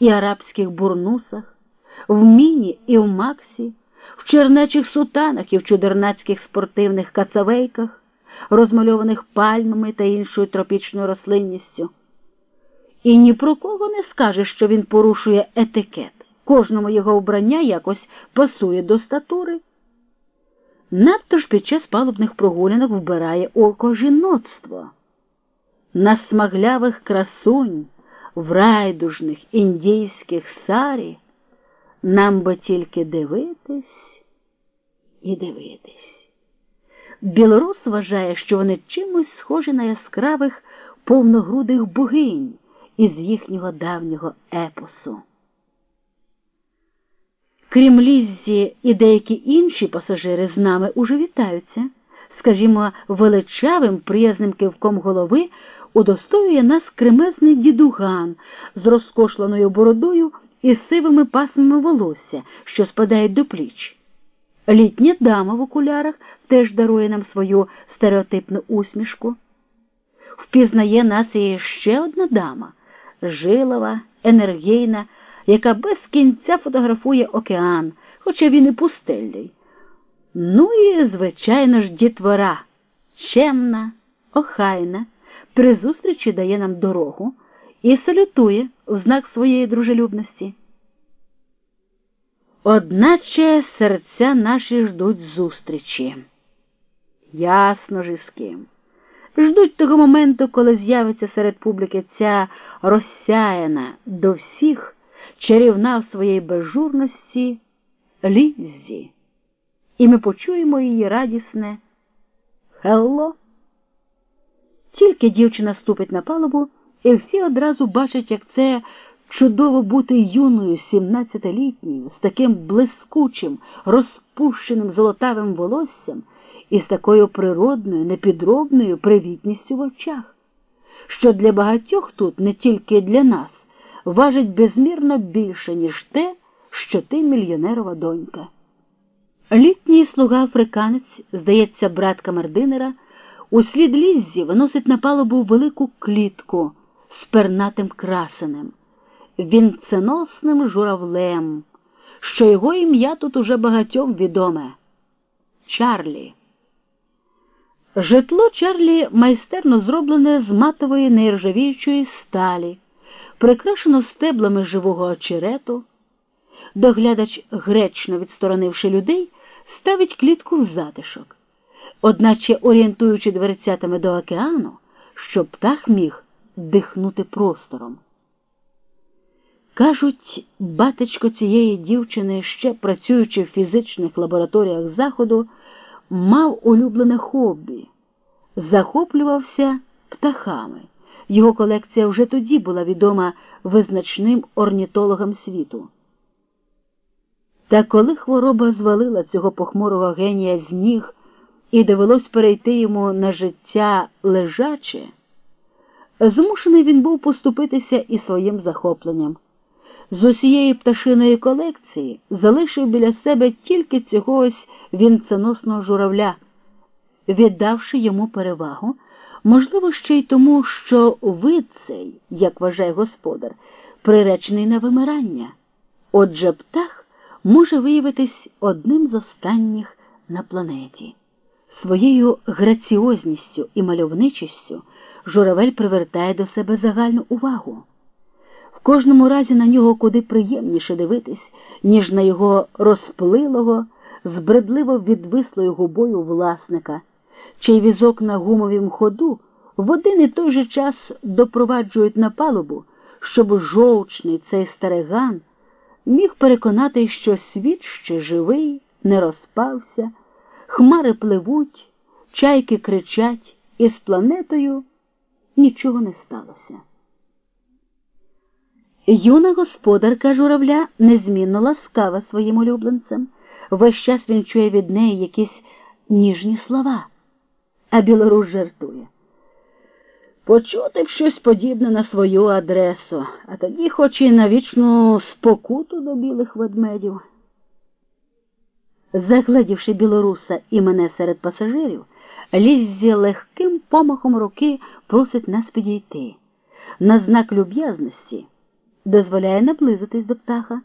і арабських бурнусах, в міні і в максі, в чернечих сутанах і в чудернацьких спортивних кацавейках, розмальованих пальмами та іншою тропічною рослинністю. І ні про кого не скаже, що він порушує етикет. Кожному його вбрання якось пасує до статури. Надто ж під час палубних прогулянок вбирає око жіноцтво. На смаглявих красунь, в райдужних індійських сарі нам би тільки дивитись і дивитись. Білорус вважає, що вони чимось схожі на яскравих повногрудих богинь із їхнього давнього епосу. Крім Ліззі і деякі інші пасажири з нами уже вітаються. Скажімо, величавим приязним кивком голови удостоює нас кремезний дідуган з розкошленою бородою і сивими пасмами волосся, що спадають до пліч. Літня дама в окулярах теж дарує нам свою стереотипну усмішку. Впізнає нас і ще одна дама жилова, енергійна яка без кінця фотографує океан, хоча він і пустельний. Ну і, звичайно ж, дітвора, чемна, охайна, при зустрічі дає нам дорогу і салютує в знак своєї дружелюбності. Одначе серця наші ждуть зустрічі. Ясно ж із ким. Ждуть того моменту, коли з'явиться серед публіки ця розсяяна до всіх чарівна в своїй безжурності Ліззі, і ми почуємо її радісне Hello. Тільки дівчина ступить на палубу, і всі одразу бачать, як це чудово бути юною, сімнадцятилітньою, з таким блискучим, розпущеним золотавим волоссям і з такою природною, непідробною привітністю в очах, що для багатьох тут, не тільки для нас, важить безмірно більше, ніж те, що ти мільйонерова донька. Літній слуга африканець, здається, брат камердинера, у слід ліззі виносить на палубу велику клітку з пернатим красенем, вінценосним журавлем, що його ім'я тут уже багатьом відоме Чарлі. Житло Чарлі майстерно зроблене з матової нержавіючої сталі прикрашено стеблами живого очерету. Доглядач, гречно відсторонивши людей, ставить клітку в затишок, одначе орієнтуючи дверцятами до океану, щоб птах міг дихнути простором. Кажуть, батечко цієї дівчини, ще працюючи в фізичних лабораторіях Заходу, мав улюблене хобі, захоплювався птахами. Його колекція вже тоді була відома визначним орнітологам світу. Та коли хвороба звалила цього похмурого генія з ніг і довелось перейти йому на життя лежаче, змушений він був поступитися і своїм захопленням. З усієї пташиної колекції залишив біля себе тільки цього ось вінценосного журавля, віддавши йому перевагу. Можливо, ще й тому, що вид цей, як вважає господар, приречений на вимирання. Отже, птах може виявитись одним з останніх на планеті. Своєю граціозністю і мальовничістю журавель привертає до себе загальну увагу. В кожному разі на нього куди приємніше дивитись, ніж на його розплилого, збредливо відвислою губою власника чий візок на гумовім ходу в один і той же час допроваджують на палубу, щоб жовчний цей стариган міг переконати, що світ ще живий, не розпався, хмари пливуть, чайки кричать, і з планетою нічого не сталося. Юна господарка журавля незмінно ласкава своїм улюбленцем. Весь час він чує від неї якісь ніжні слова а білорус жартує. Почути б щось подібне на свою адресу, а тоді хоч і на вічну спокуту до білих ведмедів. Загледівши білоруса і мене серед пасажирів, Ліззі легким помахом руки просить нас підійти. На знак люб'язності дозволяє наблизитись до птаха.